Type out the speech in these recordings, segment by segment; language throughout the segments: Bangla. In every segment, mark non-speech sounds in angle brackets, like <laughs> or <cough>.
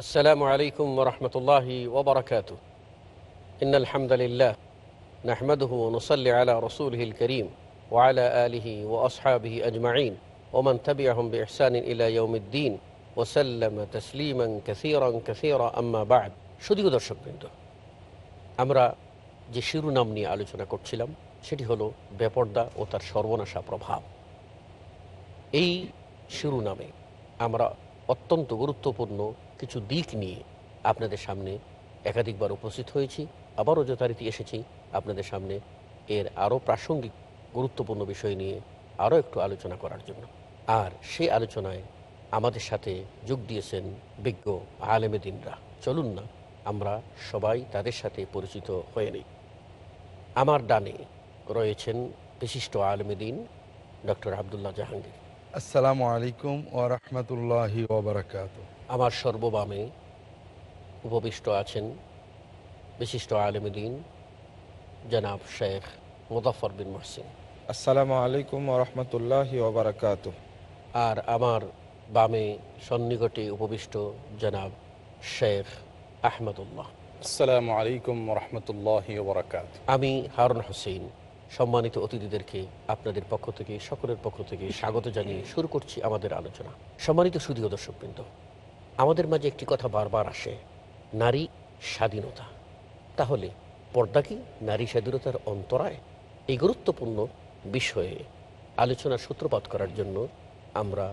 السلام عليكم ورحمة الله وبركاته إن الحمد لله نحمده ونصلي على رسوله الكريم وعلى آله وأصحابه أجمعين ومن تبعهم بإحسان إلى يوم الدين وسلم تسليما كثيرا كثيرا أما بعد শুধু দর্শক বৃন্দ আমরা যে শিরোনাম নিয়ে আলোচনা করছিলাম সেটি হলো বেপর্দা ও তার সর্বনাশা প্রভাব এই শিরোনামে আমরা অত্যন্ত গুরুত্বপূর্ণ কিছু দিক নিয়ে আপনাদের সামনে একাধিকবার উপস্থিত হয়েছি আবারও যথারীতি এসেছি। আপনাদের সামনে এর আরও প্রাসঙ্গিক, গুরুত্বপূর্ণ বিষয় নিয়ে আরও একটু আলোচনা করার জন্য। আর সেই আলোচনায় আমাদের সাথে যোগ দিয়েছেন বিজ্ঞ আলেমেদিনরা চলুন না, আমরা সবাই তাদের সাথে পরিচিত হয়ে নিই। আমার ডানে রয়েছেন বিশিষ্ট আলমেদিন ডক্টর আবদুল্লাহ জাহাঙ্গীর। আসসালামু আলাইকুম ও রহমতুল্লাহি আমার সর্ববামে উপবিষ্ট আছেন বিশিষ্ট আলমদিন জনাব শেখ মুজাফর বিন মহসিন। আসসালামু আলাইকুম রহমতুল্লাহ ওবরাকাত আর আমার বামে সন্নিকটে উপবিষ্ট জনাব শেখ আহমদুল্লাহ। আসসালামু আলাইকুম রহমতুল্লাহ ওবরাকাত আমি হারুন হোসেন সম্মানিত অতিথিদেরকে আপনাদের পক্ষ থেকে সকলের পক্ষ থেকে স্বাগত জানিয়ে শুরু করছি আমাদের আলোচনা। সম্মানিত সুদীয় দর্শকবৃন্দ আমাদের মাঝে একটি কথা বারবার আসে, নারী স্বাধীনতা। তাহলে পর্দা কি নারী স্বাধীনতার অন্তরায়? এই গুরুত্বপূর্ণ বিষয়ে আলোচনার সূত্রপাত করার জন্য আমরা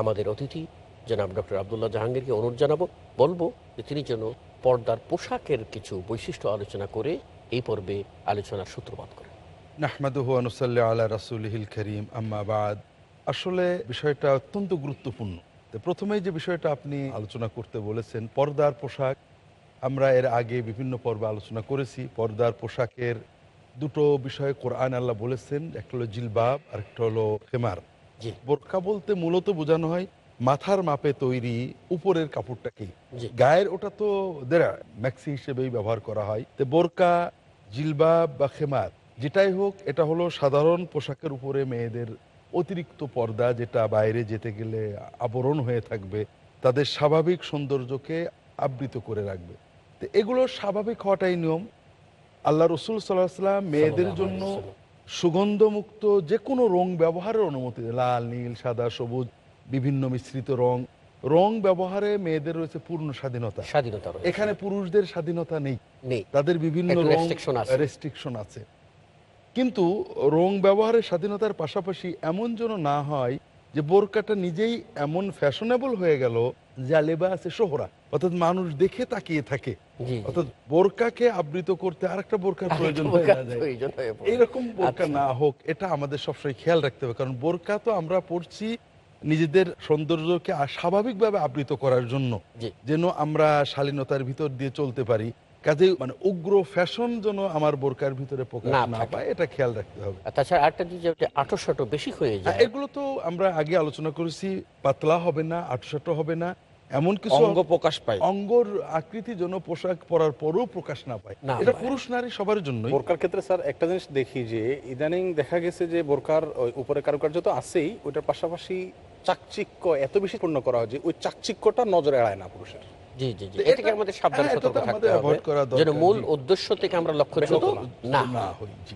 আমাদের অতিথি জনাব ডক্টর আবদুল্লাহ জাহাঙ্গীরকে অনুরোধ জানাব, বলব যে তিনি যেন পর্দার পোশাকের কিছু বৈশিষ্ট্য আলোচনা করে এই পর্বে আলোচনার সূত্রপাত করেন। নাহমাদুহু আনুসাল্লি আল্লাহ রাসুলহিল করিম আম্মাবাদ আসলে বিষয়টা অত্যন্ত গুরুত্বপূর্ণ। প্রথমেই যে বিষয়টা আপনি আলোচনা করতে বলেছেন পর্দার পোশাক আমরা এর আগে বিভিন্ন পর্বে আলোচনা করেছি। পর্দার পোশাকের দুটো বিষয়ে কোরআন আল্লাহ বলেছেন একটা হলো জিলবাব আর একটা হলো খেমার। বোরকা বলতে মূলত বোঝানো হয় মাথার মাপে তৈরি উপরের কাপড়টাকে গায়ের ওটা তো দেড়া ম্যাক্সি হিসেবেই ব্যবহার করা হয়। তো বোরকা জিলবাব বা খেমার যেটাই হোক এটা হলো সাধারণ পোশাকের উপরে মেয়েদের অতিরিক্ত পর্দা যেটা বাইরে যেতে গেলে আবরণ হয়ে থাকবে তাদের স্বাভাবিক সৌন্দর্যকে আবৃত করে রাখবে। তো এগুলো স্বাভাবিক হওয়াটাই নিয়ম। আল্লাহ রসুল সাল্লাহ সাল্লাম মেয়েদের জন্য সুগন্ধমুক্ত যে কোনো রং ব্যবহারের অনুমতি দেয়। লাল নীল সাদা সবুজ বিভিন্ন মিশ্রিত রং। রং ব্যবহারে মেয়েদের রয়েছে পূর্ণ স্বাধীনতা। স্বাধীনতা এখানে পুরুষদের স্বাধীনতা নেই। নেই। তাদের বিভিন্ন রং রেস্ট্রিকশন আছে। কিন্তু রং ব্যবহারের স্বাধীনতার পাশাপাশি এমন যেন না হয় যে বোরকাটা নিজেই এমন ফ্যাশনেবল হয়ে গেল যা লেবা আছে সোহরা। অর্থাৎ মানুষ দেখে তাকিয়ে থাকে। অর্থাৎ বোরকাকে আবৃত করতে আরেকটা বোরকার প্রয়োজন হয়ে এইরকম বোরকা আচ্ছা। না হোক এটা আমাদের সবসময় খেয়াল রাখতে হবে। কারণ বোরকা তো আমরা পড়ছি নিজেদের সৌন্দর্যকে স্বাভাবিকভাবে আবৃত করার জন্য। যেন আমরা শালীনতার ভিতর দিয়ে চলতে পারি। কাজে মানে উগ্র ফ্যাশন যেন আমার বোরকার ভিতরে প্রকাশ না না পায় এটা খেয়াল রাখতে হবে। তাছাড়া আরেকটা যে আটো বেশি হয়ে হ্যাঁ, যায়। এগুলো তো আমরা আগে আলোচনা করেছি পাতলা হবে না আটশাটো হবে না এমন কিছু অঙ্গ প্রকাশ পায়। অঙ্গর আকৃতি যেন পোশাক পরার পরও প্রকাশ না পায়। না এটা পুরুষ নারী সবার জন্যই। বোরকার ক্ষেত্রে স্যার একটা জিনিস দেখি যে ইদানিং দেখা গেছে যে বোরকার উপরে কারুকার্য তো আছেই ওইটার পাশাপাশি চাকচিক্য এত বেশি পূর্ণ করা হয় যে ওই চাকচিক্যটা নজর এড়ায় না পুরুষের। জি জি জি। তো এ থেকে এটা- আমাদের সাবধান হ্যাঁ, এটা তো সতর্ক থাকতে হবে। যেন মূল উদ্দেশ্য থেকে আমরা লক্ষ্যচ্যুত না।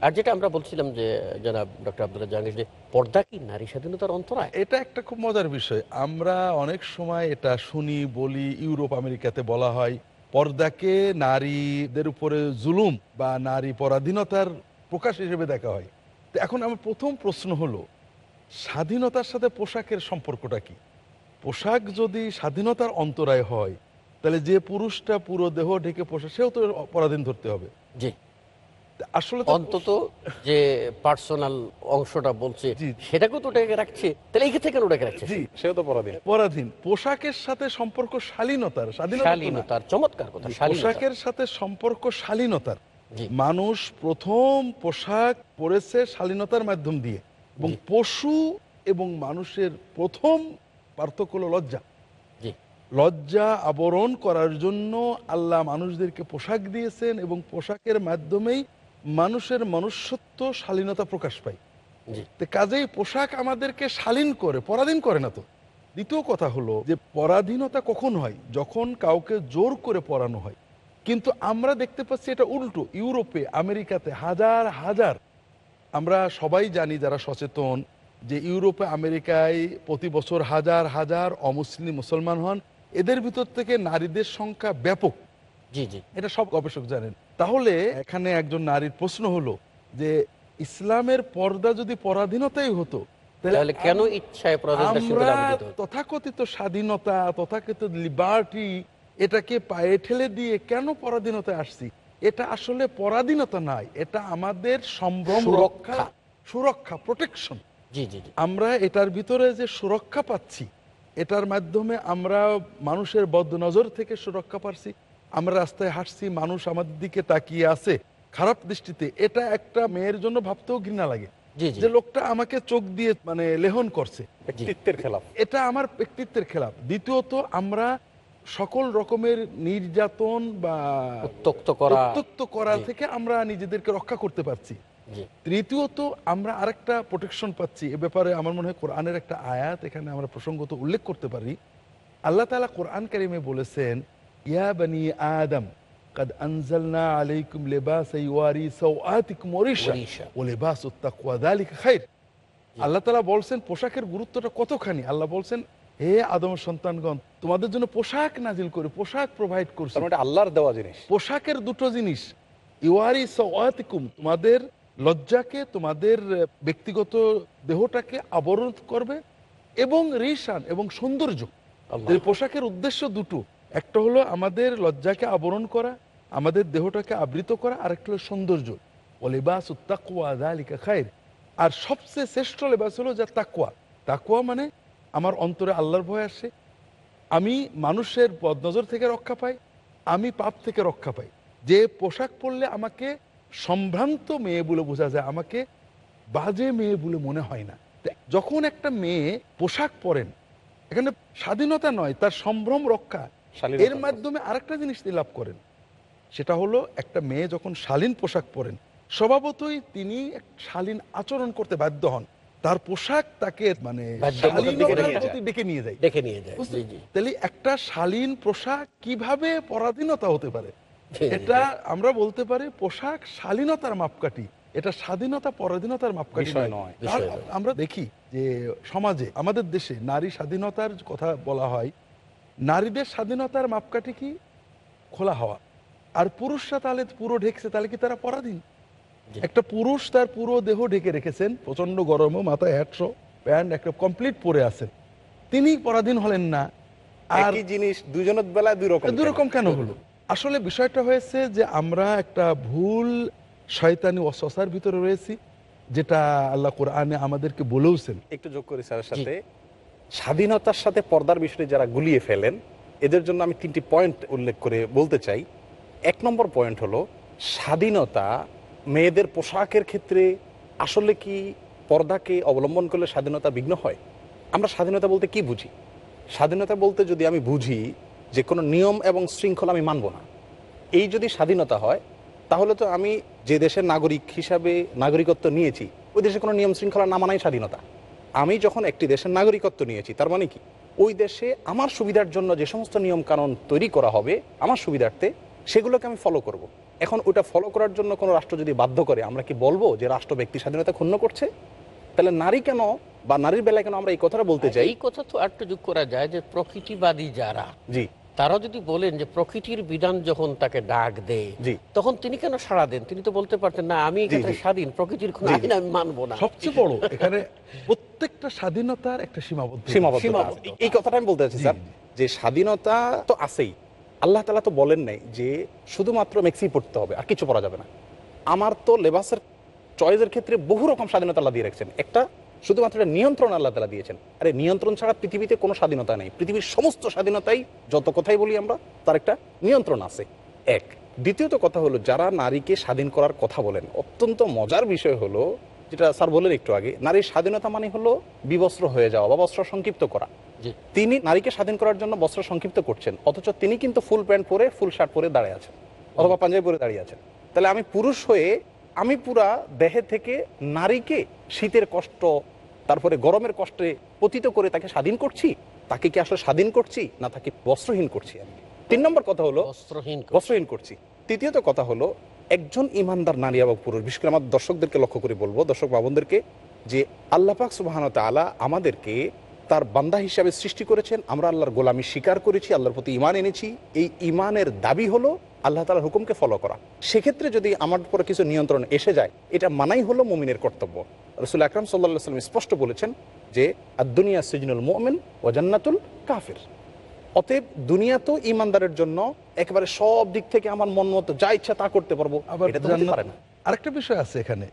আর যেটা আমরা বলছিলাম যে জনাব ডক্টর আব্দুল্লাহ জাহাঙ্গীর যে পর্দা কি নারী স্বাধীনতার অন্তরায়? এটা একটা খুব মজার বিষয়। আমরা অনেক সময় এটা শুনি বলি ইউরোপ আমেরিকাতে বলা হয় পর্দাকে নারীদের উপরে জুলুম বা নারী পরাধীনতার প্রকাশ হিসেবে দেখা হয়। তো এখন আমার প্রথম প্রশ্ন হলো স্বাধীনতার সাথে পোশাকের সম্পর্কটা কি? পোশাক যদি স্বাধীনতার অন্তরায় হয় তাহলে যে পুরুষটা পুরো দেহ ঢেকে পোশাক সেও তো পরাধীন ধরতে হবে। জি। আসলে অন্তত যে পার্সোনাল অংশটা বলছে। সেটাকেও তো ডেকে রাখছে। তাহলে এই ক্ষেত্রে কেন ডেকে রাখছে? জি। সেও তো পরাধীন। পরাধীন। পোশাকের সাথে সম্পর্ক শালীনতার শালীনতার চমৎকার কথা পোশাকের সাথে সম্পর্ক শালীনতার। মানুষ প্রথম পোশাক পরেছে শালীনতার মাধ্যম দিয়ে। এবং পশু এবং মানুষের প্রথম পার্থক্য হলো লজ্জা। লজ্জা আবরণ করার জন্য আল্লাহ মানুষদেরকে পোশাক দিয়েছেন এবং পোশাকের মাধ্যমেই মানুষের মনুষ্যত্ব শালীনতা প্রকাশ পায়। কাজেই পোশাক আমাদেরকে শালীন করে পরাধীন করে না তো। দ্বিতীয় কথা হলো যে পরাধীনতা কখন হয়? যখন কাউকে জোর করে পরানো হয়। কিন্তু আমরা দেখতে পাচ্ছি এটা উল্টো ইউরোপে আমেরিকাতে হাজার হাজার। আমরা সবাই জানি যারা সচেতন যে ইউরোপে আমেরিকায় প্রতি বছর হাজার হাজার অমুসলিম মুসলমান হন। এদের ভিতর থেকে নারীদের সংখ্যা ব্যাপক। জি জি। এটা সব গবেষক জানেন। তাহলে এখানে একজন নারীর প্রশ্ন হলো যে ইসলামের পর্দা যদি পরাধীনতাই হতো তাহলে কেন ইচ্ছায়? তথাকথিত স্বাধীনতা তথাকথিত লিবার্টি এটাকে পায়ে ঠেলে দিয়ে কেন পরাধীনতায় আসছি? এটা আসলে পরাধীনতা নয় এটা আমাদের সম্ভ্রম রক্ষা সুরক্ষা প্রোটেকশন জি জি। আমরা এটার ভিতরে যে সুরক্ষা পাচ্ছি এটার মাধ্যমে আমরা মানুষের বদনজর থেকে সুরক্ষা পাচ্ছি। আমরা রাস্তায় হাঁটছি মানুষ আমাদের দিকে তাকিয়ে আছে। খারাপ দৃষ্টিতে এটা একটা মেয়ের জন্য ভাবতেও ঘৃণা লাগে। যে লোকটা আমাকে চোখ দিয়ে মানে লেহন করছে। ব্যক্তিত্বের এটা আমার ব্যক্তিত্বের খেলাপ দ্বিতীয়ত আমরা সকল রকমের নির্যাতন বা উত্তক্ত করা উত্তক্ত করা থেকে আমরা নিজেদেরকে রক্ষা করতে পারছি। তৃতীয়ত আমরা আরেকটা প্রোটেকশন পাচ্ছি এ ব্যাপারে আমার মনে হয় কোরআনের একটা আয়াত এখানে আমরা প্রসঙ্গত উল্লেখ করতে পারি আল্লাহ তাআলা কোরআন কারিমে বলেছেন ইয়া বানি আদম قد أنزلنا عليكم لباسا يواري سوآتكم وريشا ওড়িশা। ولباس التقوى ذلك خير আল্লাহ তালা বলছেন পোশাকের গুরুত্বটা কতখানি আল্লাহ বলছেন হে আদম সন্তানগণ তোমাদের জন্য পোশাক নাজিল করে পোশাক প্রোভাইড করছে তার মানে এটা আল্লাহর দেওয়া জিনিস পোশাকের দুটো জিনিস ইউয়ারি সওয়াতিকুম তোমাদের লজ্জাকে তোমাদের ব্যক্তিগত দেহটাকে আবরণ করবে এবং রিশান এবং সৌন্দর্য। পোশাকের উদ্দেশ্য দুটো। একটা হলো আমাদের লজ্জাকে আবরণ করা আমাদের দেহটাকে আবৃত করা আর একটা হলো সৌন্দর্য। ওলেবাস তাকুয়া দালিকা খায়ের আর সবচেয়ে শ্রেষ্ঠ লেবাস হলো যা তাকুয়া তাকুয়া মানে আমার অন্তরে আল্লাহর ভয় আসে আমি মানুষের বদনজর থেকে রক্ষা পাই আমি পাপ থেকে রক্ষা পাই। যে পোশাক পরলে আমাকে সম্ভ্রান্ত মেয়ে বলে বোঝা যায় আমাকে বাজে মেয়ে বলে মনে হয় না। যখন একটা মেয়ে পোশাক পরেন এখানে স্বাধীনতা নয় তার সম্ভ্রম রক্ষা এর মাধ্যমে আরেকটা জিনিস তিনি লাভ করেন। সেটা হলো একটা মেয়ে যখন শালীন পোশাক পরেন স্বভাবতই তিনি শালীন আচরণ করতে বাধ্য হন। তার পোশাক তাকে মানে ডেকে নিয়ে যায়। ডেকে নিয়ে যায় তাহলে একটা শালীন পোশাক কীভাবে পরাধীনতা হতে পারে? <laughs> এটা আমরা বলতে পারি পোশাক শালীনতার মাপকাঠি। এটা স্বাধীনতা পরাধীনতার মাপকাঠি নয়। আমরা দেখি যে সমাজে আমাদের দেশে নারী স্বাধীনতার কথা বলা হয়। নারীদের স্বাধীনতার মাপকাঠি কি? খোলা হওয়া। আর পুরুষরা তাহলে পুরো ঢেকছে তাহলে কি তারা পরাধীন? একটা পুরুষ তার পুরো দেহ ঢেকে রেখেছেন প্রচণ্ড গরমও মাথায় হ্যাটশো প্যান্ট একটা কমপ্লিট পরে আছেন। তিনি পরাধীন হলেন না। আর জিনিস দুজনের বেলায় দুই রকম দুই রকম কেন হলো? আসলে বিষয়টা হয়েছে যে আমরা একটা ভুল শয়তানি অসসার ভিতরে রয়েছি যেটা আল্লাহ কোরআনে আমাদেরকে বলেওছেন। একটু যোগ করি স্যারের সাথে। স্বাধীনতার সাথে পর্দার বিষয়ে যারা গুলিয়ে ফেলেন এদের জন্য আমি তিনটি পয়েন্ট উল্লেখ করে বলতে চাই। এক নম্বর পয়েন্ট হলো স্বাধীনতা মেয়েদের পোশাকের ক্ষেত্রে আসলে কি পর্দাকে অবলম্বন করলে স্বাধীনতা বিঘ্ন হয়? আমরা স্বাধীনতা বলতে কি বুঝি? স্বাধীনতা বলতে যদি আমি বুঝি যে কোনো নিয়ম এবং শৃঙ্খলা আমি মানব না। এই যদি স্বাধীনতা হয় তাহলে তো আমি যে দেশের নাগরিক হিসাবে নাগরিকত্ব নিয়েছি ওই দেশে কোনো নিয়ম শৃঙ্খলা না মানাই স্বাধীনতা। আমি যখন একটি দেশের নাগরিকত্ব নিয়েছি তার মানে কি? ওই দেশে আমার সুবিধার জন্য যে সমস্ত নিয়ম কানুন তৈরি করা হবে আমার সুবিধার্থে সেগুলোকে আমি ফলো করব। এখন ওটা ফলো করার জন্য কোনো রাষ্ট্র যদি বাধ্য করে আমরা কি বলব যে রাষ্ট্র ব্যক্তি স্বাধীনতা ক্ষুণ্ণ করছে? তাহলে নারী কেন বা নারীর বেলায় কেন আমরা এই কথাটা বলতে চাই? এই কথা তো একটু যোগ করা যায় যে প্রকৃতিবাদী যারা জি। তারা যদি বলেন যে প্রকৃতির বিধান যখন তাকে ডাক দেয় তখন তিনি কেন সাড়া দেন? তিনি তো বলতে পারতেন না আমি এক্ষেত্রে স্বাধীন প্রকৃতির কোনো আইন আমি মানবো না। সবচেয়ে বড় এখানে প্রত্যেকটা স্বাধীনতার একটা সীমাবদ্ধ। সীমাবদ্ধ। এই কথাটা আমি বলতে চাচ্ছি স্যার যে স্বাধীনতা তো আছেই। আল্লাহ তালা তো বলেন নাই যে শুধুমাত্র মেক্সি পড়তে হবে আর কিছু পড়া যাবে না। আমার তো লেবাসের চয়েসের ক্ষেত্রে বহু রকম স্বাধীনতা আল্লাহ দিয়ে রাখছেন। একটা শুধুমাত্র একটা নিয়ন্ত্রণ আল্লাহ তালা দিয়েছেন। আরে নিয়ন্ত্রণ ছাড়া পৃথিবীতে কোনো স্বাধীনতা নেই। পৃথিবীর সমস্ত স্বাধীনতাই যত কথাই বলি আমরা তার একটা নিয়ন্ত্রণ আছে। এক দ্বিতীয়ত কথা হলো যারা নারীকে স্বাধীন করার কথা বলেন অত্যন্ত মজার বিষয় হলো যেটা স্যার বললেন একটু আগে নারীর স্বাধীনতা মানে হলো বিবস্ত্র হয়ে যাওয়া বা বস্ত্র সংক্ষিপ্ত করা। তিনি নারীকে স্বাধীন করার জন্য বস্ত্র সংক্ষিপ্ত করছেন অথচ তিনি কিন্তু ফুল প্যান্ট পরে ফুল শার্ট পরে দাঁড়িয়ে আছেন অথবা পাঞ্জাবি পরে দাঁড়িয়ে আছেন। তাহলে আমি পুরুষ হয়ে আমি পুরা দেহে থেকে নারীকে শীতের কষ্ট তারপরে গরমের কষ্টে পতিত করে তাকে স্বাধীন করছি তাকে কি আসলে স্বাধীন করছি না তাকে বস্ত্রহীন করছি আমি? তিন নম্বর কথা হলো বস্ত্রহীন বস্ত্রহীন করছি। তৃতীয়ত কথা হলো একজন ইমানদার নারী এবং পুরুষ বিশেষ করে আমার দর্শকদেরকে লক্ষ্য করে বলব দর্শক বাবনদেরকে যে আল্লাহ পাক সুবাহান তালা আমাদেরকে তার বান্দা হিসাবে সৃষ্টি করেছেন। আমরা আল্লাহর গোলামি স্বীকার করেছি আল্লাহর প্রতি ইমান এনেছি। এই ইমানের দাবি হলো আল্লাহ তালার হুকুমকে ফলো করা। সেক্ষেত্রে যদি আমার উপরে কিছু নিয়ন্ত্রণ এসে যায় এটা মানাই হলো মুমিনের কর্তব্য। রসুল আকরাম সাল্লাহ সাল্লাম স্পষ্ট বলেছেন যে আদুনিয়া সিজনুল মোমেন ও জান্নাতুল কাফির। অতএব দুনিয়া তো ইমানদারের জন্য একেবারে সব দিক থেকে আমার মন মতো যা ইচ্ছা তা করতে পারব আবার এটা তো পারে না। আরেকটা বিষয় আছে এখানে।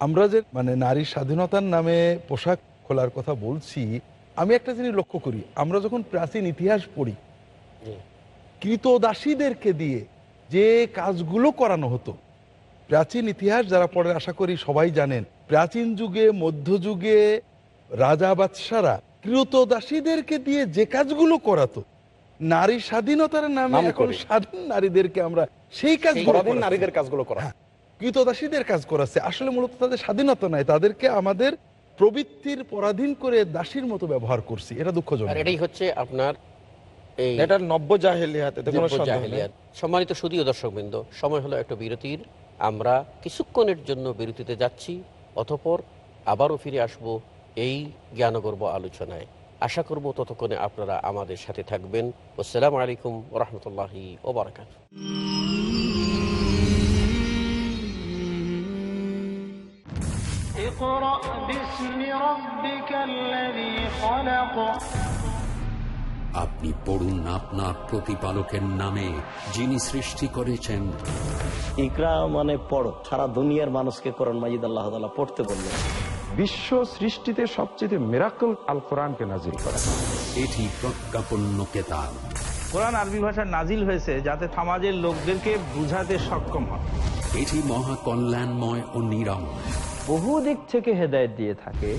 আমরা যে মানে নারীর স্বাধীনতার নামে পোশাক খোলার কথা বলছি আমি একটা জিনিস লক্ষ্য করি। আমরা যখন প্রাচীন ইতিহাস পড়ি জি। কৃতদাসীদেরকে দিয়ে যে কাজগুলো করানো হতো। প্রাচীন ইতিহাস যারা পড়ে আশা করি সবাই জানেন প্রাচীন যুগে মধ্যযুগে রাজা বাদশারা কৃতদাসীদেরকে দিয়ে যে কাজগুলো করাতো নারী স্বাধীনতার নামে এখন স্বাধীন নারীদেরকে আমরা সেই কাজগুলো নারীদের কাজগুলো করা। হ্যাঁ। কৃতদাসীদের কাজ করাচ্ছে। আসলে মূলত তাদের স্বাধীনতা নাই তাদেরকে আমাদের প্রবৃত্তির পরাধীন করে দাসীর মতো ব্যবহার করছি। এটা দুঃখজনক। এটাই হচ্ছে আপনার এটা নব্য জাহেলিয়াতে কোনো দিব্য সন্দেহ নেই। জাহেলিয়াত। সম্মানিত সুদীয় দর্শকবৃন্দ সময় হলো একটা বিরতির আমরা কিছুক্ষণের জন্য বিরতিতে যাচ্ছি অতপর আবারও ফিরে আসব এই জ্ঞানগর্ব আলোচনায় আশা করব ততক্ষণে আপনারা আমাদের সাথে থাকবেন আসসালামু আলাইকুম রহমতুল্লাহি ওবরাকাত اقرأ باسم ربك الذي خلق আপনি পড়ুন আপনার প্রতিপালকের নামে যিনি সৃষ্টি করেছেন। ইকরা মানে পড়ো সারা দুনিয়ার মানুষকে কোরআন মাজিদ আল্লাহ পড়তে বললেন। বিশ্ব সৃষ্টিতে সবচেয়ে মেরাকল আল কোরআনকে নাজিল করা। এটি প্রজ্ঞাপন্য কেতাব। কোরআন আরবি ভাষায় নাজিল হয়েছে যাতে সমাজের লোকদেরকে বুঝাতে সক্ষম হয়। এটি মহা কল্যাণময় ও নিরাময় বহু দিক থেকে হেদায়েত দিয়ে থাকে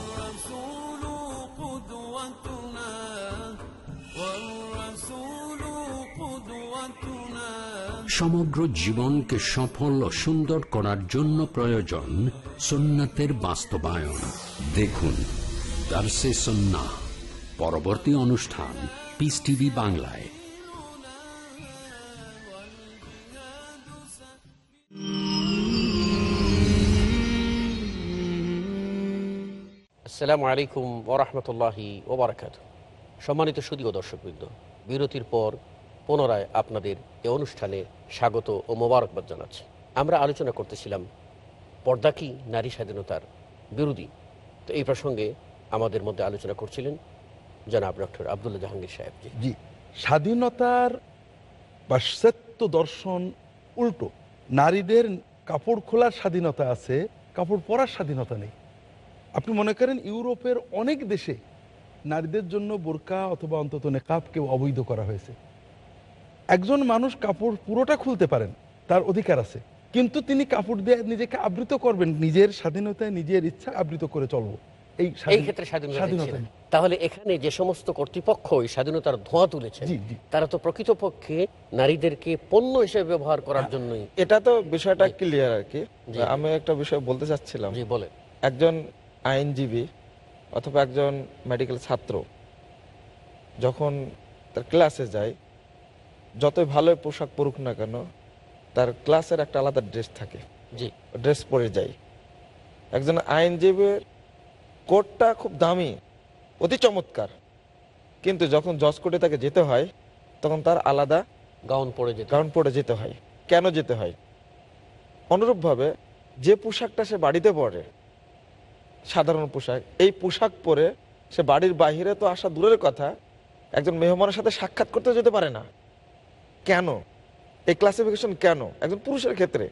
সমগ্র জীবনকে সফল ও সুন্দর করার জন্য প্রয়োজন সুন্নাতের বাস্তবায়ন। দেখুন সন্না পরবর্তী অনুষ্ঠান পিস টিভি বাংলায়। আসসালামু আলাইকুম ওরহমতুল্লাহি ওবরাকাত সম্মানিত সুদীয় দর্শকবৃন্দ, বিরতির পর পুনরায় আপনাদের এ অনুষ্ঠানে স্বাগত ও মোবারকবাদ জানাচ্ছি। আমরা আলোচনা করতেছিলাম পর্দা কি নারী স্বাধীনতার বিরোধী। তো এই প্রসঙ্গে আমাদের মধ্যে আলোচনা করছিলেন জনাব ডক্টর আবদুল্লাহ জাহাঙ্গীর সাহেব জি। স্বাধীনতার পাশ্চাত্য দর্শন উল্টো। নারীদের কাপড় খোলার স্বাধীনতা আছে, কাপড় পরার স্বাধীনতা নেই। আপনি মনে করেন ইউরোপের অনেক দেশে নারীদের জন্য বোরকা অথবা অন্তত নেকাবকে অবৈধ করা হয়েছে? একজন মানুষ কাপড় পুরোটা খুলতে পারেন তার অধিকার আছে। কিন্তু তিনি কাপড় দিয়ে নিজেকে আবৃত করবেন নিজের স্বাধীনতায় নিজের ইচ্ছা আবৃত করে চলবো। এই এই ক্ষেত্রে স্বাধীনতা। তাহলে এখানে যে সমস্ত কর্তৃপক্ষ এই স্বাধীনতার ধোঁয়া তুলেছে। তারা তো প্রকৃতপক্ষে নারীদেরকে পণ্য হিসেবে ব্যবহার করার জন্যই এটা তো বিষয়টা ক্লিয়ার আর কি। আমি একটা বিষয় বলতে চাচ্ছিলাম। জি বলে একজন আইনজীবী অথবা একজন মেডিকেল ছাত্র যখন তার ক্লাসে যায় যতই ভালো পোশাক পরুক না কেন তার ক্লাসের একটা আলাদা ড্রেস থাকে। জি। ড্রেস পরে যায় একজন আইনজীবীর কোটটা খুব দামি অতি চমৎকার। কিন্তু যখন জজ কোর্টে তাকে যেতে হয় তখন তার আলাদা গাউন পরে যেতে গাউন পরে যেতে হয়। কেন যেতে হয়? অনুরূপভাবে যে পোশাকটা সে বাড়িতে পরে সাধারণ পোশাক এই পোশাক পরে সে বাড়ির বাইরে তো আসা দূরের কথা একজন মেহমানের সাথে সাক্ষাৎ করতে যেতে পারে না। কেন? এই ক্লাসিফিকেশন কেন? একজন পুরুষের ক্ষেত্রে।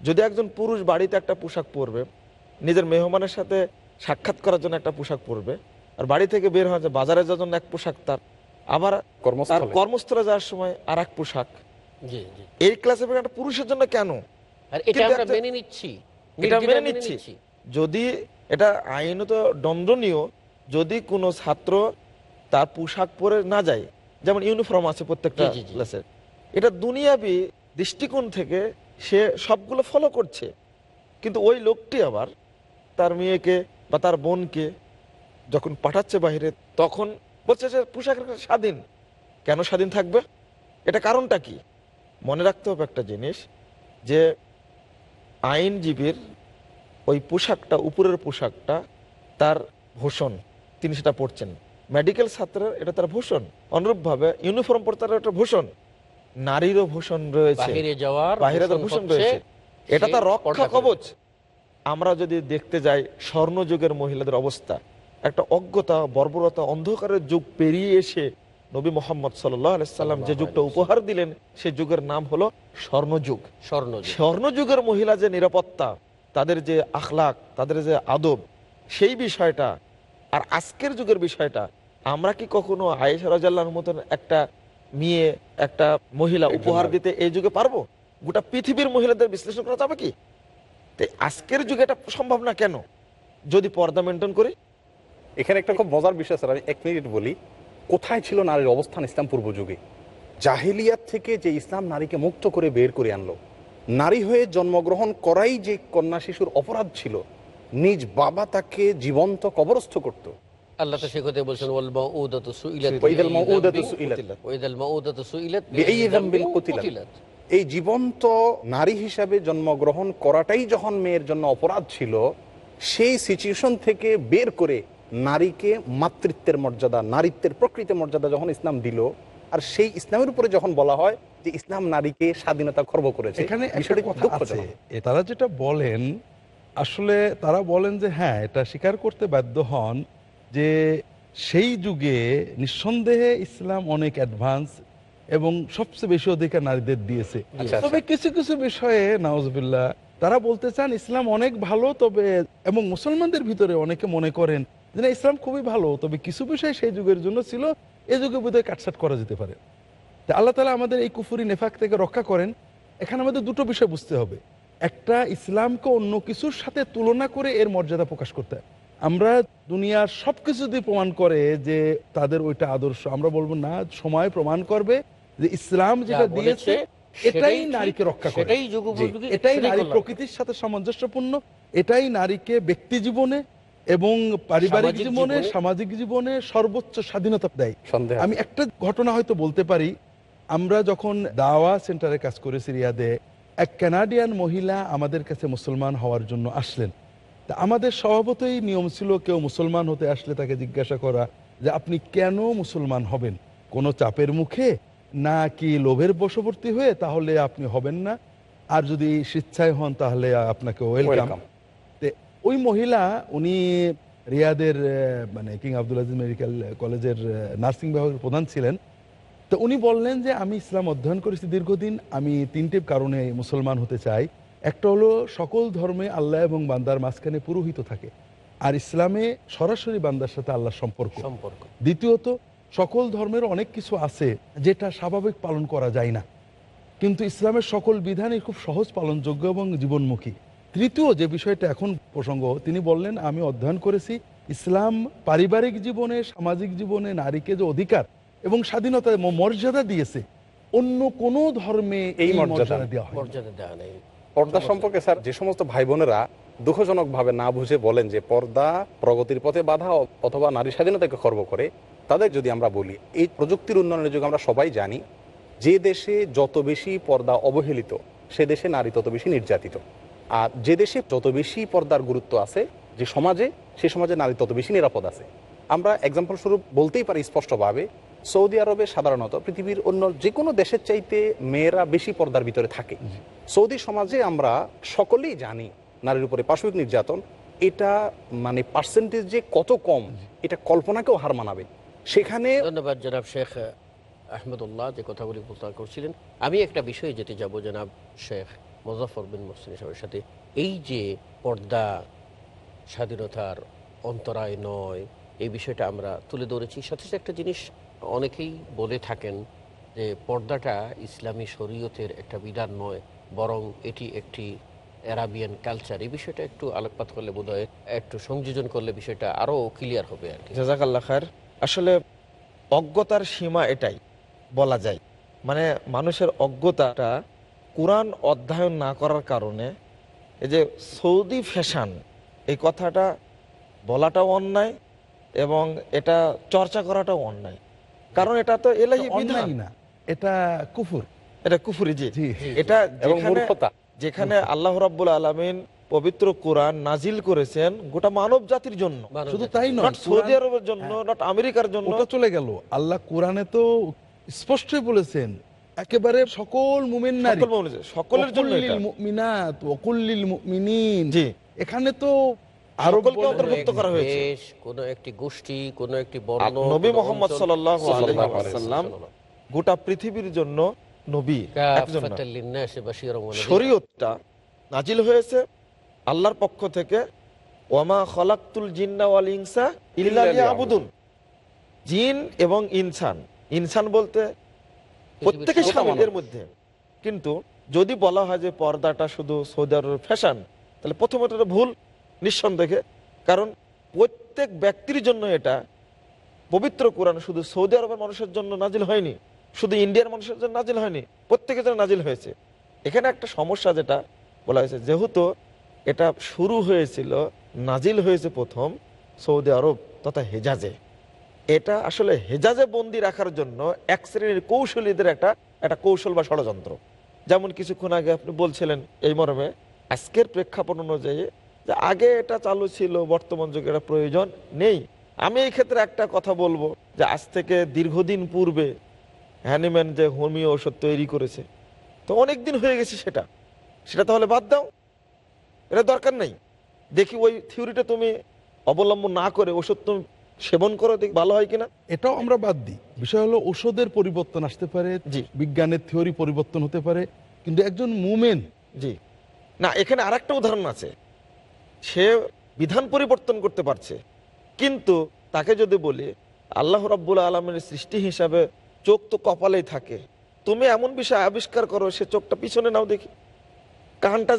যদি একজন পুরুষ বাড়িতে একটা পোশাক পরবে নিজের মেহমানের সাথে সাক্ষাৎ করার জন্য একটা পোশাক পরবে আর বাড়ি থেকে বের হওয়ার জন্য বাজারে যাওয়ার জন্য এক পোশাক তার আবার তার কর্মস্থলে। কর্মস্থলে যাওয়ার সময় আর এক পোশাক এই ক্লাসিফিকেশন পুরুষের জন্য কেন? এটা মেনে নিচ্ছি। যদি এটা আইনত দণ্ডনীয় যদি কোনো ছাত্র তার পোশাক পরে না যায় যেমন ইউনিফর্ম আছে প্রত্যেকটা। ক্লাসের এটা দুনিয়াবি দৃষ্টিকোণ থেকে সে সবগুলো ফলো করছে। কিন্তু ওই লোকটি আবার তার মেয়েকে বা তার বোনকে যখন পাঠাচ্ছে বাইরে তখন বলছে যে, পোশাকের স্বাধীন। কেন স্বাধীন থাকবে? এটা কারণটা কি? মনে রাখতে হবে একটা জিনিস, যে আইনজীবীর ওই পোশাকটা, উপরের পোশাকটা তার ভূষণ। তিনি সেটা পড়ছেন মেডিকেল ছাত্রের এটা তার ভূষণ। অনুরূপভাবে ইউনিফর্ম পড়তে একটা ভূষণ। নারীরও ভূষণ রয়েছে। বাহিরে ভূষণ রয়েছে। এটা তার রক্ষা কবচ। আমরা যদি দেখতে যাই স্বর্ণযুগের মহিলাদের অবস্থা একটা অজ্ঞতা বর্বরতা অন্ধকারের যুগ পেরিয়ে এসে নবী মোহাম্মদ সাল্লাম যে যুগটা উপহার দিলেন সে যুগের নাম হলো স্বর্ণযুগ। স্বর্ণ স্বর্ণযুগের মহিলা যে নিরাপত্তা তাদের যে আখলাক তাদের যে আদব সেই বিষয়টা আর আজকের যুগের বিষয়টা আমরা কি কখনো আয়েশা রাজাল্লাহর মতন একটা মেয়ে একটা মহিলা উপহার দিতে এই যুগে পারব? গোটা পৃথিবীর মহিলাদের বিশ্লেষণ করা যাবে কি? তাই আজকের যুগে এটা সম্ভব না কেন? যদি পর্দা মেনটেন করি? এখানে একটা খুব মজার বিষয় স্যার আমি এক মিনিট বলি। কোথায় ছিল নারীর অবস্থান ইসলাম পূর্ব যুগে? জাহিলিয়াত থেকে যে ইসলাম নারীকে মুক্ত করে বের করে আনলো নারী হয়ে জন্মগ্রহণ করাই যে কন্যা শিশুর অপরাধ ছিল নিজ বাবা তাকে জীবন্ত কবরস্থ করত। আল্লাহ তো কথা বলছেন ওয়াল মাউদাতু সুইলাত ওয়াইদাল মাউউদাতু সুইলাত। ওয়াইদাল মাউদাতু সুইলাত বিআইয়ি যামবিন কুতিলাত। এই জীবন্ত নারী হিসাবে জন্মগ্রহণ করাটাই যখন মেয়ের জন্য অপরাধ ছিল সেই সিচুয়েশন থেকে বের করে নারীকে মাতৃত্বের মর্যাদা নারীত্বের প্রকৃত মর্যাদা যখন ইসলাম দিল আর সেই ইসলামের উপরে যখন বলা হয় যে ইসলাম নারীকে স্বাধীনতা খর্ব করেছে এখানে একটা কথা আছে। তারা যেটা বলেন আসলে তারা বলেন যে হ্যাঁ এটা স্বীকার করতে বাধ্য হন যে সেই যুগে নিঃসন্দেহে ইসলাম অনেক অ্যাডভান্স এবং সবচেয়ে বেশি অধিকার নারীদের দিয়েছে। আচ্ছা, তবে কিছু কিছু বিষয়ে নওয়াজবিল্লাহ তারা বলতে চান ইসলাম অনেক ভালো তবে এবং মুসলমানদের ভিতরে অনেকে মনে করেন যে না, ইসলাম খুবই ভালো তবে কিছু বিষয় সেই যুগের জন্য ছিল এ যুগে বোধহয় কাটসাট করা যেতে পারে। তা আল্লাহ তালা আমাদের এই কুফুরি নেফাক থেকে রক্ষা করেন। এখানে আমাদের দুটো বিষয় বুঝতে হবে। একটা ইসলামকে অন্য কিছুর সাথে তুলনা করে এর মর্যাদা প্রকাশ করতে হয়। আমরা দুনিয়ার সবকিছু দিয়ে প্রমাণ করে যে তাদের ওইটা আদর্শ। আমরা বলব না সময় প্রমাণ করবে যে ইসলাম যেটা দিয়েছে এটাই নারীকে রক্ষা করে। এটাই নারী প্রকৃতির সাথে সামঞ্জস্যপূর্ণ এটাই নারীকে ব্যক্তি জীবনে এবং পারিবারিক জীবনে জীবনে- সামাজিক জীবনে সর্বোচ্চ স্বাধীনতা দেয়। আমি একটা ঘটনা হয়তো বলতে পারি। আমরা যখন দাওয়া সেন্টারে কাজ করেছি রিয়াদে এক কানাডিয়ান মহিলা আমাদের কাছে মুসলমান হওয়ার জন্য আসলেন। তা আমাদের স্বভাবতই নিয়ম ছিল কেউ মুসলমান হতে আসলে তাকে জিজ্ঞাসা করা যে আপনি কেন মুসলমান হবেন? কোনো চাপের মুখে? না কি লোভের বশবর্তী হয়ে তাহলে আপনি হবেন না? আর যদি স্বেচ্ছায় হন তাহলে আপনাকে ওয়েলকাম তে ওই মহিলা উনি রিয়াদের মানে কিং আব্দুল আজিজ মেডিকেল কলেজের নার্সিং বিভাগের প্রধান ছিলেন। তো উনি বললেন যে আমি ইসলাম অধ্যয়ন করেছি দীর্ঘদিন। আমি তিনটে কারণে মুসলমান হতে চাই। একটা হলো সকল ধর্মে আল্লাহ এবং বান্দার মাঝখানে পুরোহিত থাকে আর ইসলামে সরাসরি বান্দার সাথে আল্লাহর সম্পর্ক। সম্পর্ক। দ্বিতীয়ত সকল ধর্মের অনেক কিছু আছে যেটা স্বাভাবিক পালন করা যায় না কিন্তু ইসলামের সকল বিধানই খুব সহজ পালনযোগ্য এবং জীবনমুখী। তৃতীয় যে বিষয়টা এখন প্রসঙ্গ তিনি বললেন আমি অধ্যয়ন করেছি ইসলাম পারিবারিক জীবনে সামাজিক জীবনে নারীকে যে অধিকার এবং স্বাধীনতা মর্যাদা দিয়েছে অন্য কোনো ধর্মে এই মর্যাদা দেওয়া মর্যাদা দেওয়া নেই পর্দা সম্পর্কে স্যার যে সমস্ত ভাই বোনেরা দুঃখজনক ভাবে না বুঝে বলেন যে পর্দা প্রগতির পথে বাধা অথবা নারী স্বাধীনতাকে খর্ব করে তাদের যদি আমরা বলি এই প্রযুক্তির উন্নয়নের যুগে আমরা সবাই জানি যে দেশে যত বেশি পর্দা অবহেলিত সে দেশে নারী তত বেশি নির্যাতিত। আর যে দেশে যত বেশি পর্দার গুরুত্ব আছে যে সমাজে সে সমাজে নারী তত বেশি নিরাপদ আছে। আমরা এক্সাম্পল স্বরূপ বলতেই পারি স্পষ্টভাবে সৌদি আরবে সাধারণত পৃথিবীর অন্য যে কোনো দেশের চাইতে মেয়েরা বেশি পর্দার ভিতরে থাকে। সৌদি সমাজে আমরা সকলেই জানি নারীর উপরে পাশবিক নির্যাতন। এটা মানে পার্সেন্টেজ যে কত কম এটা কল্পনাকেও হার মানাবে। সেখানে ধন্যবাদ জনাব শেখ আহমদুল্লাহ যে কথাগুলি প্রস্তাব করছিলেন। আমি একটা বিষয়ে যেতে যাব জনাব শেখ মুজাফর বিন মোহসিন সাহেবের সাথে। এই যে পর্দা স্বাধীনতার অন্তরায় নয় এই বিষয়টা আমরা তুলে ধরেছি। সাথে সাথে একটা জিনিস অনেকেই বলে থাকেন যে পর্দাটা ইসলামী শরীয়তের একটা বিধান নয়, বরং এটি একটি অ্যারাবিয়ান কালচার। এই বিষয়টা একটু আলোকপাত করলে বোধ হয় একটু সংযোজন করলে বিষয়টা আরও ক্লিয়ার হবে আর কি। জাজাকাল্লা খায়ের। আসলে অজ্ঞতার সীমা এটাই, বলা যায়। মানে মানুষের অজ্ঞতাটা কোরআন অধ্যয়ন না করার কারণে এই যে সৌদি ফ্যাশন, এই কথাটা বলাটাও অন্যায় এবং এটা চর্চা করাটাও অন্যায়। কারণ এটা তো এলাহি বিধান। না এটা কুফুর। এটা কুফুরি জি এটা যেখানে মূর্খতা। যেখানে আল্লাহ রাব্বুল আলমিন পবিত্র কোরআন নাজিল করেছেন গোটা মানব জাতির জন্য। শুধু তাই নট নয় সৌদি আরবের জন্য নট আমেরিকার জন্য। চলে গেল। আল্লাহ কোরআনে তো স্পষ্টই বলেছেন একেবারে সকল মুমিন নারী সকলের জন্য ওকুল্লিল এখানে তো সকলকে অন্তর্ভুক্ত করা হয়েছে। কোন একটি গোষ্ঠী কোন একটি বর্ণ নবী মোহাম্মদ সাল্লাল্লাহু আলাইহি ওয়াসাল্লাম গোটা পৃথিবীর জন্য নবী একজন না। কাফাতাল লিন্নাসি বাশীরান ওয়া নাযীরা। শরীয়তটা নাজিল হয়েছে আল্লাহর পক্ষ থেকে ওয়ামা খলাকতুল জিন্না ওয়াল ইনসা ইল্লা লিয়াবুদুন জিন এবং ইনসান ইনসান বলতে প্রত্যেকের। এর মধ্যে কিন্তু যদি বলা হয় যে পর্দাটা শুধু সৌদি আরবের ফ্যাশন তাহলে প্রথমত ভুল নিঃসন্দেহে, কারণ প্রত্যেক ব্যক্তির জন্য এটা পবিত্র কোরআন। শুধু সৌদি আরবের মানুষের জন্য নাজিল হয়নি, শুধু ইন্ডিয়ার মানুষের জন্য নাজিল হয়নি, প্রত্যেকের জন্য নাজিল হয়েছে। এখানে একটা সমস্যা যেটা বলা হয়েছে, যেহেতু এটা শুরু হয়েছিল, নাজিল হয়েছে প্রথম সৌদি আরব তথা হেজাজে। এটা আসলে হেজাজে বন্দি রাখার জন্য এক শ্রেণির কৌশলীদের একটা একটা কৌশল বা ষড়যন্ত্র। যেমন কিছুক্ষণ আগে আপনি বলছিলেন এই মর্মে, আজকের প্রেক্ষাপট অনুযায়ী যে আগে এটা চালু ছিল বর্তমান যুগে এটা প্রয়োজন নেই। আমি এই ক্ষেত্রে একটা কথা বলব যে আজ থেকে দীর্ঘদিন পূর্বে হ্যানিম্যান যে হোমিও ওষুধ তৈরি করেছে তো অনেক দিন হয়ে গেছে সেটা। সেটা তাহলে বাদ দাও। এটা দরকার নেই। দেখি ওই থিওরিটা তুমি অবলম্বন না করে ওষুধ তুমি সেবন করো দেখি ভালো হয় কিনা। এটাও আমরা বাদ দিই। বিষয় হলো ওষুধের পরিবর্তন আসতে পারে জি। বিজ্ঞানের থিওরি পরিবর্তন হতে পারে। কিন্তু একজন মুমেন জি। না এখানে আরেকটা উদাহরণ আছে। সে বিধান পরিবর্তন করতে পারছে। কিন্তু তাকে যদি বলি আল্লাহ রাব্বুল আলমের সৃষ্টি হিসাবে চোখ তো কপালেই থাকে। তুমি এমন বিষয় আবিষ্কার করো সে চোখটা পিছনে নাও দেখি। কানটা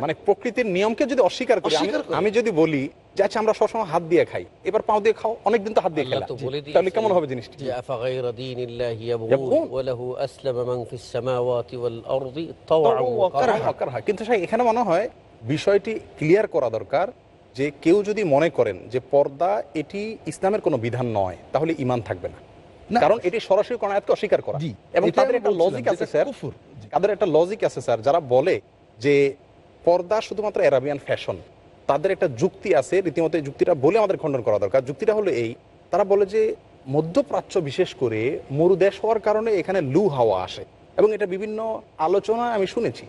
মানে প্রকৃতির নিয়মকে যদি অস্বীকার করি আমি- যদি বলি যে আচ্ছা আমরা সবসময় হাত দিয়ে খাই এবার পাও দিয়ে খাও অনেকদিন তো হাত দিয়ে খেলা তাহলে কেমন হবে জিনিসটি? যে আফাগাইরা দীনিল্লাহি ইয়াবগুন। ইয়াবগুন? ওয়া লাহু আসলামা ফিস সামাওয়াতি ওয়াল আরদি তাওআন তাওআন ওয়া ওয়া কারহা। কারহা। দরকার কিন্তু এখানে মনে হয় বিষয়টি ক্লিয়ার করা দরকার যে কেউ যদি মনে করেন যে পর্দা এটি ইসলামের কোনো বিধান নয় তাহলে ইমান থাকবে না। না। কারণ এটি সরাসরি কোন আয়াতকে অস্বীকার করা। এবং তাদের একটা লজিক আছে স্যার। তাদের একটা লজিক আছে স্যার যারা বলে যে পর্দা শুধুমাত্র অ্যারাবিয়ান ফ্যাশন তাদের একটা যুক্তি আছে রীতিমতো যুক্তিটা বলে আমাদের খণ্ডন করা দরকার। যুক্তিটা হলো এই তারা বলে যে মধ্যপ্রাচ্য বিশেষ করে মরুদেশ হওয়ার কারণে এখানে লু হাওয়া আসে। এবং এটা বিভিন্ন আলোচনায় আমি শুনেছি।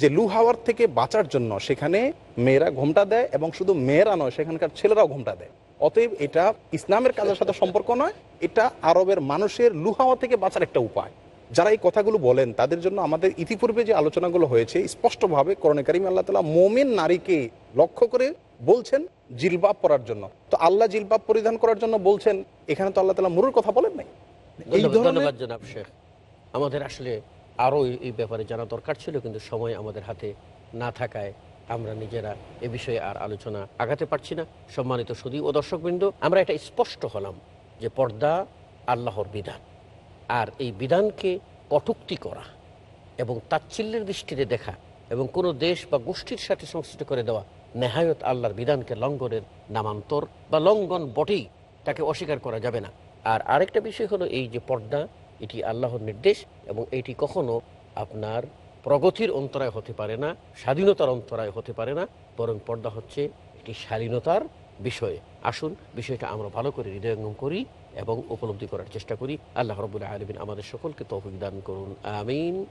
যে লু হাওয়ার থেকে বাঁচার জন্য সেখানে মেয়েরা ঘোমটা দেয় এবং শুধু মেয়েরা নয় সেখানকার ছেলেরাও ঘোমটা দেয়। অতএব এটা ইসলামের কাজের সাথে সম্পর্ক নয় এটা আরবের মানুষের লু হাওয়া থেকে বাঁচার একটা উপায়। যারা এই কথাগুলো বলেন তাদের জন্য আমাদের ইতিপূর্বে যে আলোচনাগুলো হয়েছে স্পষ্টভাবে করণে কারিম আল্লাহ তালা মোমেন নারীকে লক্ষ্য করে বলছেন জিলবাব পরার জন্য। তো আল্লাহ জিলবাব পরিধান করার জন্য বলছেন এখানে তো আল্লাহ তালা মুরুর কথা বলেন নাই। এই ধরনের আমাদের আসলে আরও এই ব্যাপারে জানা দরকার ছিল, কিন্তু সময় আমাদের হাতে না থাকায় আমরা নিজেরা এ বিষয়ে আর আলোচনা আগাতে পারছি না। সম্মানিত সুদী ও দর্শকবৃন্দ, আমরা এটা স্পষ্ট হলাম যে পর্দা আল্লাহর বিধান। আর এই বিধানকে কটুক্তি করা এবং তাচ্ছিল্যের দৃষ্টিতে দেখা এবং কোনো দেশ বা গোষ্ঠীর সাথে সংশ্লিষ্ট করে দেওয়া নেহায়ত আল্লাহর বিধানকে লঙ্ঘনের নামান্তর বা লঙ্ঘন বটেই তাকে অস্বীকার করা যাবে না। আর আরেকটা বিষয় হলো এই যে পর্দা এটি আল্লাহর নির্দেশ এবং এটি কখনো আপনার প্রগতির অন্তরায় হতে পারে না, স্বাধীনতার অন্তরায় হতে পারে না, বরং পর্দা হচ্ছে একটি শালীনতার বিষয়ে। আসুন বিষয়টা আমরা ভালো করে হৃদয়ঙ্গম করি এবং উপলব্ধি করার চেষ্টা করি। আল্লাহ রবুল্লাহ আলমিন আমাদের সকলকে তৌফিক দান করুন। আমিন।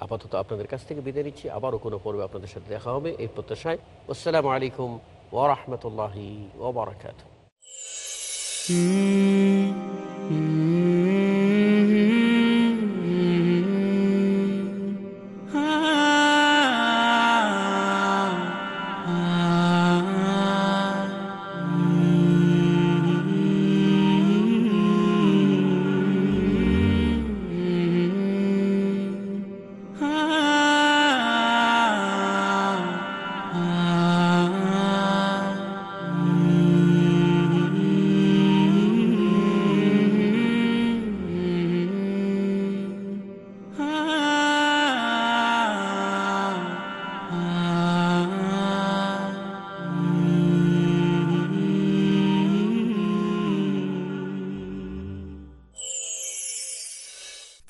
আপাতত আপনাদের কাছ থেকে বিদায় নিচ্ছি। আবারও কোনো পর্বে আপনাদের সাথে দেখা হবে এই প্রত্যাশায়। আসসালামু আলাইকুম ওরহমতুল্লাহি ওবরাকাত